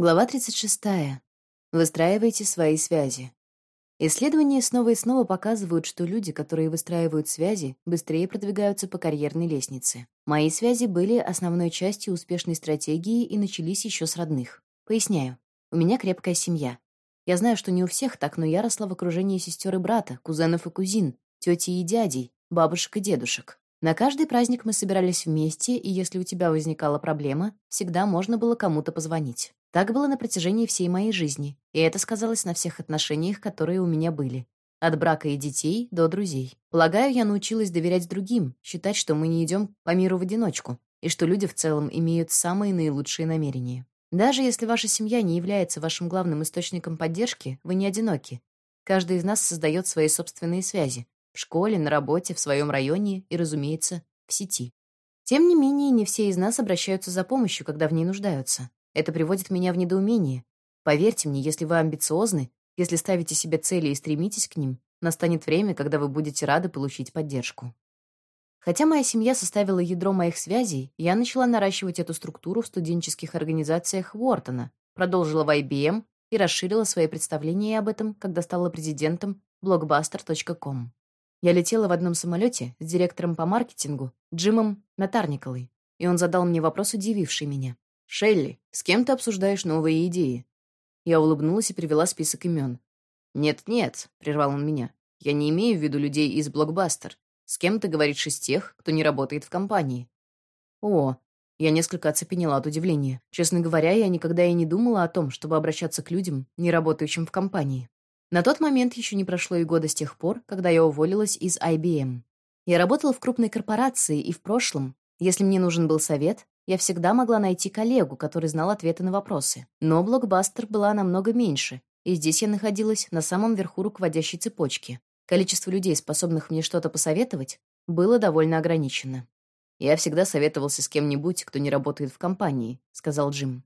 Глава 36. Выстраивайте свои связи. Исследования снова и снова показывают, что люди, которые выстраивают связи, быстрее продвигаются по карьерной лестнице. Мои связи были основной частью успешной стратегии и начались еще с родных. Поясняю. У меня крепкая семья. Я знаю, что не у всех так, но я росла в окружении сестер и брата, кузенов и кузин, тети и дядей, бабушек и дедушек. На каждый праздник мы собирались вместе, и если у тебя возникала проблема, всегда можно было кому-то позвонить. Так было на протяжении всей моей жизни, и это сказалось на всех отношениях, которые у меня были. От брака и детей до друзей. Полагаю, я научилась доверять другим, считать, что мы не идем по миру в одиночку, и что люди в целом имеют самые наилучшие намерения. Даже если ваша семья не является вашим главным источником поддержки, вы не одиноки. Каждый из нас создает свои собственные связи. В школе, на работе, в своем районе и, разумеется, в сети. Тем не менее, не все из нас обращаются за помощью, когда в ней нуждаются. Это приводит меня в недоумение. Поверьте мне, если вы амбициозны, если ставите себе цели и стремитесь к ним, настанет время, когда вы будете рады получить поддержку. Хотя моя семья составила ядро моих связей, я начала наращивать эту структуру в студенческих организациях Уортона, продолжила в IBM и расширила свои представления об этом, когда стала президентом blockbuster.com. Я летела в одном самолете с директором по маркетингу Джимом Натарниковой, и он задал мне вопрос, удививший меня. «Шелли, с кем ты обсуждаешь новые идеи?» Я улыбнулась и привела список имен. «Нет-нет», — прервал он меня, — «я не имею в виду людей из Блокбастер. С кем ты говоришь из тех, кто не работает в компании?» «О», я несколько оцепенела от удивления. Честно говоря, я никогда и не думала о том, чтобы обращаться к людям, не работающим в компании. На тот момент еще не прошло и года с тех пор, когда я уволилась из IBM. Я работала в крупной корпорации, и в прошлом, если мне нужен был совет, я всегда могла найти коллегу, который знал ответы на вопросы. Но блокбастер была намного меньше, и здесь я находилась на самом верху руководящей цепочки. Количество людей, способных мне что-то посоветовать, было довольно ограничено. «Я всегда советовался с кем-нибудь, кто не работает в компании», — сказал Джим.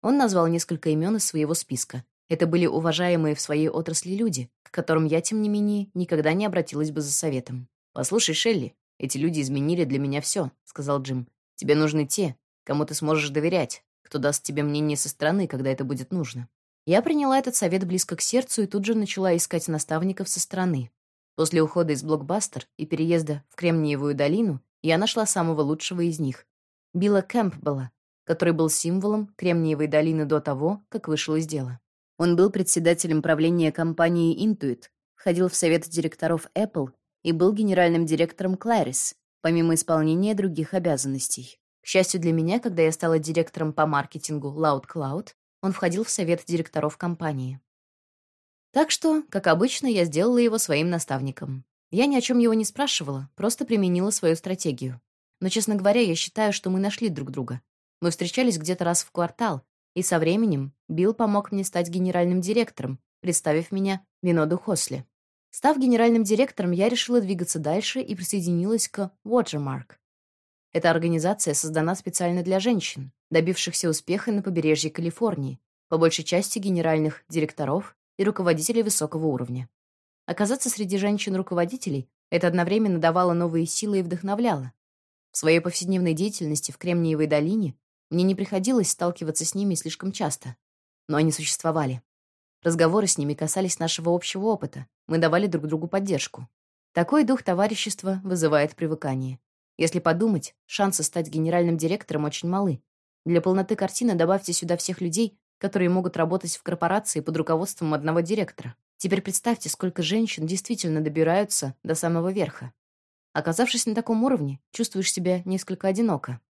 Он назвал несколько имен из своего списка. Это были уважаемые в своей отрасли люди, к которым я, тем не менее, никогда не обратилась бы за советом. «Послушай, Шелли, эти люди изменили для меня все», — сказал Джим. «Тебе нужны те, кому ты сможешь доверять, кто даст тебе мнение со стороны, когда это будет нужно. Я приняла этот совет близко к сердцу и тут же начала искать наставников со стороны. После ухода из Блокбастер и переезда в Кремниевую долину я нашла самого лучшего из них — Билла Кэмпбелла, который был символом Кремниевой долины до того, как вышел из дела. Он был председателем правления компании Intuit, входил в совет директоров Apple и был генеральным директором Claris, помимо исполнения других обязанностей. К счастью для меня, когда я стала директором по маркетингу Loud Cloud, он входил в совет директоров компании. Так что, как обычно, я сделала его своим наставником. Я ни о чем его не спрашивала, просто применила свою стратегию. Но, честно говоря, я считаю, что мы нашли друг друга. Мы встречались где-то раз в квартал, и со временем Билл помог мне стать генеральным директором, представив меня Виноду Хосли. Став генеральным директором, я решила двигаться дальше и присоединилась к Watermark, эта организация создана специально для женщин, добившихся успеха на побережье Калифорнии, по большей части генеральных директоров и руководителей высокого уровня. Оказаться среди женщин-руководителей это одновременно давало новые силы и вдохновляло. В своей повседневной деятельности в Кремниевой долине мне не приходилось сталкиваться с ними слишком часто, но они существовали. Разговоры с ними касались нашего общего опыта, мы давали друг другу поддержку. Такой дух товарищества вызывает привыкание. Если подумать, шансы стать генеральным директором очень малы. Для полноты картины добавьте сюда всех людей, которые могут работать в корпорации под руководством одного директора. Теперь представьте, сколько женщин действительно добираются до самого верха. Оказавшись на таком уровне, чувствуешь себя несколько одиноко.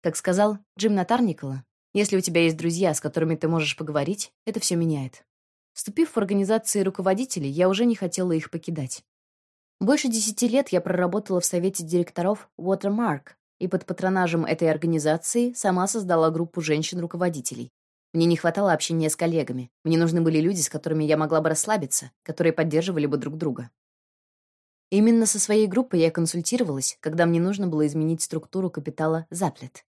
Как сказал Джим Натарникола, если у тебя есть друзья, с которыми ты можешь поговорить, это все меняет. Вступив в организации руководителей, я уже не хотела их покидать. Больше десяти лет я проработала в совете директоров Watermark и под патронажем этой организации сама создала группу женщин-руководителей. Мне не хватало общения с коллегами. Мне нужны были люди, с которыми я могла бы расслабиться, которые поддерживали бы друг друга. Именно со своей группой я консультировалась, когда мне нужно было изменить структуру капитала Заплет.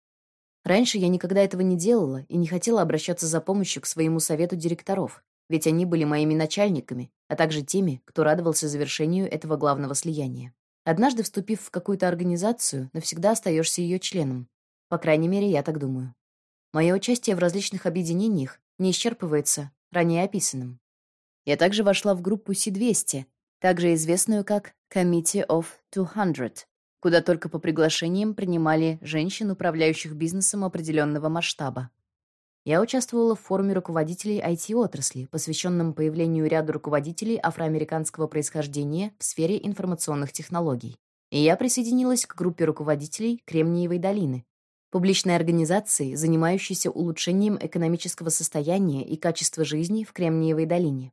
Раньше я никогда этого не делала и не хотела обращаться за помощью к своему совету директоров, ведь они были моими начальниками, а также теми, кто радовался завершению этого главного слияния. Однажды, вступив в какую-то организацию, навсегда остаешься ее членом. По крайней мере, я так думаю. Мое участие в различных объединениях не исчерпывается ранее описанным. Я также вошла в группу C200, также известную как Committee of 200, куда только по приглашениям принимали женщин, управляющих бизнесом определенного масштаба. Я участвовала в форуме руководителей IT-отрасли, посвященном появлению ряда руководителей афроамериканского происхождения в сфере информационных технологий. И я присоединилась к группе руководителей Кремниевой долины, публичной организации, занимающейся улучшением экономического состояния и качества жизни в Кремниевой долине.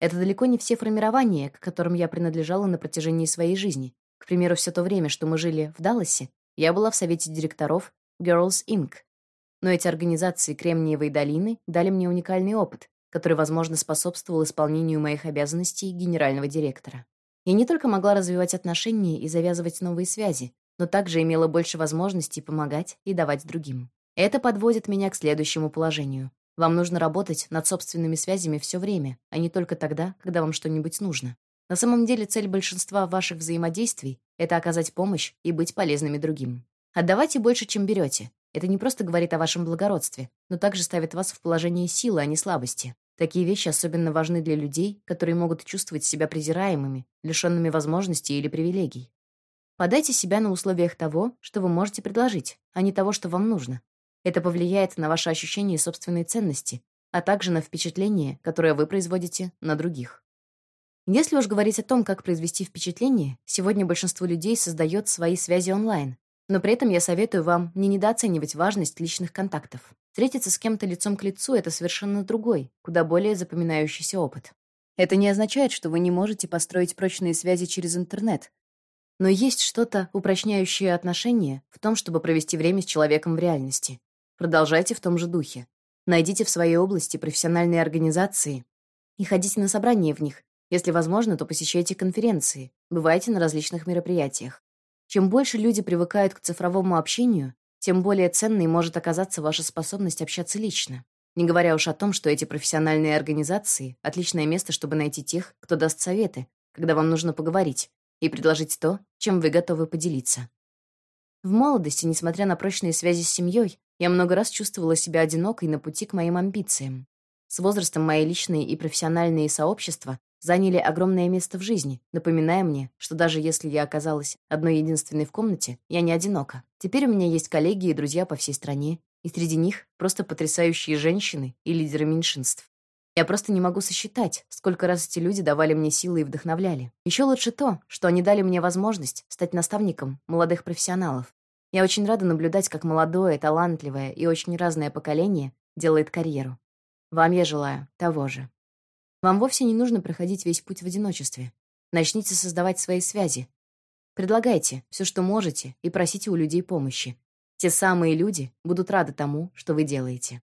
Это далеко не все формирования, к которым я принадлежала на протяжении своей жизни. К примеру, все то время, что мы жили в Далласе, я была в совете директоров Girls Inc. Но эти организации Кремниевой долины дали мне уникальный опыт, который, возможно, способствовал исполнению моих обязанностей генерального директора. Я не только могла развивать отношения и завязывать новые связи, но также имела больше возможностей помогать и давать другим. Это подводит меня к следующему положению. Вам нужно работать над собственными связями все время, а не только тогда, когда вам что-нибудь нужно. На самом деле цель большинства ваших взаимодействий — это оказать помощь и быть полезными другим. Отдавайте больше, чем берете. Это не просто говорит о вашем благородстве, но также ставит вас в положение силы, а не слабости. Такие вещи особенно важны для людей, которые могут чувствовать себя презираемыми, лишенными возможностей или привилегий. Подайте себя на условиях того, что вы можете предложить, а не того, что вам нужно. Это повлияет на ваше ощущение собственной ценности, а также на впечатление, которое вы производите на других. Если уж говорить о том, как произвести впечатление, сегодня большинство людей создает свои связи онлайн, но при этом я советую вам не недооценивать важность личных контактов. Встретиться с кем-то лицом к лицу — это совершенно другой, куда более запоминающийся опыт. Это не означает, что вы не можете построить прочные связи через интернет, но есть что-то, упрочняющее отношения, в том, чтобы провести время с человеком в реальности. Продолжайте в том же духе. Найдите в своей области профессиональные организации и ходите на собрания в них. Если возможно, то посещайте конференции, бывайте на различных мероприятиях. Чем больше люди привыкают к цифровому общению, тем более ценной может оказаться ваша способность общаться лично. Не говоря уж о том, что эти профессиональные организации — отличное место, чтобы найти тех, кто даст советы, когда вам нужно поговорить, и предложить то, чем вы готовы поделиться. В молодости, несмотря на прочные связи с семьей, я много раз чувствовала себя одинокой на пути к моим амбициям. С возрастом мои личные и профессиональные сообщества заняли огромное место в жизни, напоминая мне, что даже если я оказалась одной единственной в комнате, я не одинока. Теперь у меня есть коллеги и друзья по всей стране, и среди них просто потрясающие женщины и лидеры меньшинств. Я просто не могу сосчитать, сколько раз эти люди давали мне силы и вдохновляли. Еще лучше то, что они дали мне возможность стать наставником молодых профессионалов. Я очень рада наблюдать, как молодое, талантливое и очень разное поколение делает карьеру. Вам я желаю того же. Вам вовсе не нужно проходить весь путь в одиночестве. Начните создавать свои связи. Предлагайте все, что можете, и просите у людей помощи. Те самые люди будут рады тому, что вы делаете.